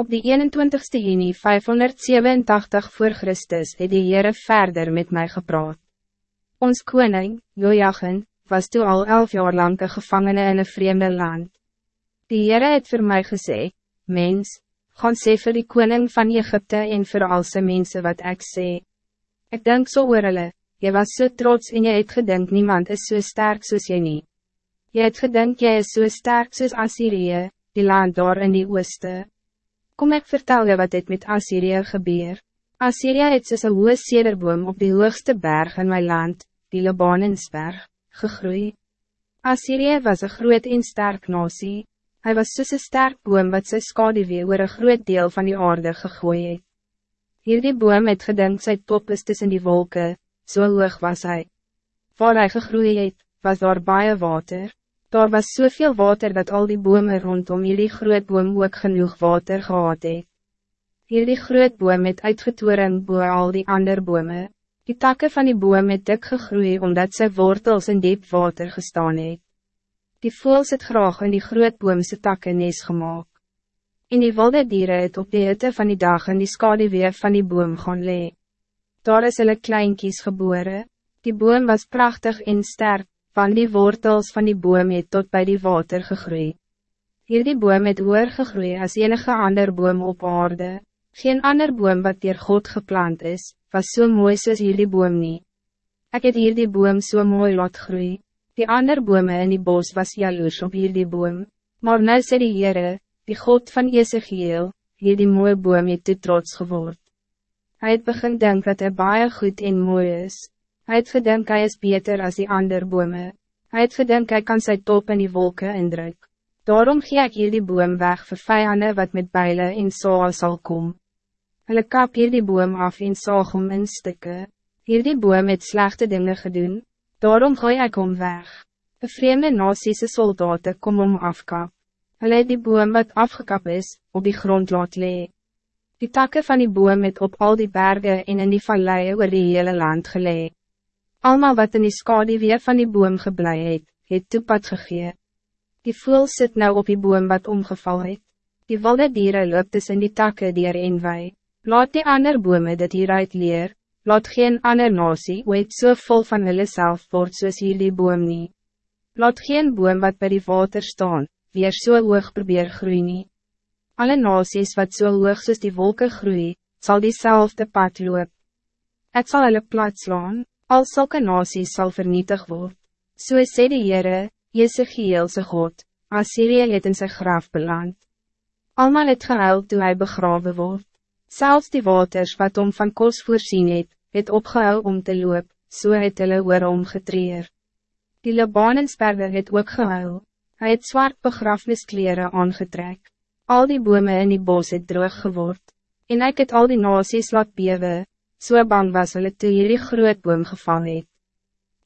Op die 21ste juni 587 voor Christus het die Heere verder met mij gepraat. Ons koning, Jojagen, was toen al elf jaar lang een gevangene in een vreemde land. Die Heere het voor mij gezegd, mens, gaan sê vir die koning van Egypte en vir al sy mense wat ik sê. Ik denk zo so oor hulle, jy was so trots en jy het gedink niemand is so sterk soos jy nie. Jy het gedink jy is so sterk soos Assyrië, die land daar in die ooste. Kom ik vertel je wat dit met Assyrië gebeur. Assyrië het soos een hoge sederboom op die hoogste berg in mijn land, die Libanensberg, gegroeid. Assyrië was een groot en sterk nasie. Hij was soos een sterk boom wat sy skaduwee oor een groot deel van die aarde gegooi het. Hierdie boom het gedink sy top is tussen die wolken, zo so hoog was hij. Waar hij gegroeid het, was daar baie water. Daar was zoveel water dat al die bomen rondom jullie groot boom ook genoeg water gehad het. Hierdie groot boom het uitgetoren boe al die ander bome. Die takken van die boom het dik gegroei omdat sy wortels in diep water gestaan het. Die voels het graag in die groot boomse takken nees gemaakt. En die wilde dieren het op die hitte van die dag in die skaduwee van die boom gaan lee. Daar is hulle kleinkies geboren. Die boom was prachtig en sterk, van die wortels van die boom het tot bij die water gegroeid. Hier die boom het hoor gegroeid als enige ander boom op aarde. Geen ander boom wat dier God geplant is, was zo so mooi soos hier die boom nie. Ek het hier die boom so mooi laat groei. Die ander bome in die bos was jaloers op hier die boom. Maar nou sê die Heere, die God van Ezekiel, hier die mooie boom het te trots geword. Hij het begin denk dat hij baie goed en mooi is. Hij het gedink hy is beter als die ander bome. Hij het gedink hy kan sy top in die wolken indruk. Daarom gee ek hier die boom weg vir vijanden wat met bijlen en saal sal kom. Hulle kap hier die boom af en saag om in stikke. Hier die boom het slechte dingen gedoen. Daarom gooi ek om weg. Een vreemde nasiese soldaten kom om afkap. Hulle het die boom wat afgekap is, op die grond laat lee. Die takken van die boom het op al die bergen en in die valleien oor die hele land geleid. Almal wat in die skadewee van die boom geblei het, het toepad gegee. Die voel sit nou op die boom wat omgeval het. Die wilde dieren loop tussen die takke dier en wij. Laat die ander bome dit hieruit leer, laat geen ander nasie ooit so vol van hulle self word soos hier die boom nie. Laat geen boom wat bij die water staan, weer so hoog probeer groei nie. Alle nasies wat so hoog soos die wolken groei, zal diezelfde pad loop. Het zal hulle plat slaan. Al sulke nasies sal vernietig word. So sê die Heere, Jezegielse God, Assyrië het in sy graf beland. Almal het gehuil toe hy begrawe word. Zelfs die waters wat om van kos voorzien het, het opgehuil om te loop, so het hulle oor omgetreer. Die Libanensperwer het ook gehuil. Hij het zwart begrafniskleren aangetrek. Al die bome in die bos het droog geword. En ek het al die nasies laat bewe, so bang was hulle toe hierdie groot boom geval het.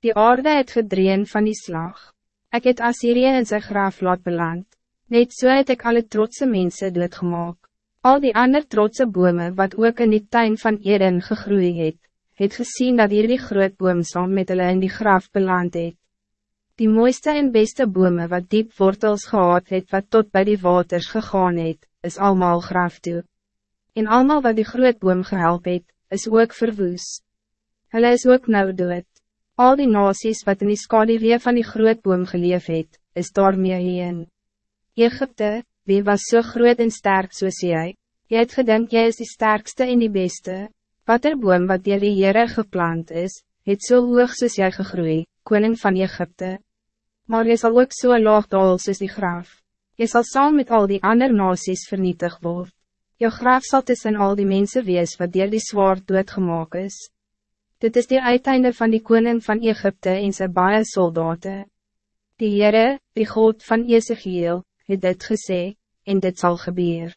Die aarde het gedreen van die slag. Ik het Assyrië in sy graaf laat beland. Net so het ek alle trotse mense doodgemaak. Al die ander trotse bome wat ook in die tuin van Eden gegroeid het, het gezien dat hierdie groot boom saam met hulle in die graaf beland het. Die mooiste en beste bome wat diep wortels gehad het wat tot bij die waters gegaan het, is allemaal graaf toe. En allemaal wat die groot boom gehelp het, is ook verwoes. Hulle is ook nou dood. Al die nasies wat in die skadewee van die groot boom geleef het, is daarmee heen. Egypte, wie was zo so groot en sterk soos jy? Jy het gedink jy is die sterkste en die beste. Wat er boom wat dier die Heere geplant is, het zo so hoog soos jy gegroei, koning van Egypte. Maar jy zal ook so laag dal soos die graaf. Jy zal saam met al die ander nasies vernietig worden. Jou graaf zal tussen al die mensen wees wat dier die zwaard doodgemaak is. Dit is die uiteinde van die koning van Egypte en sy baie soldaten. Die Heere, die God van Ezekiel, het dit gesê, en dit zal gebeuren.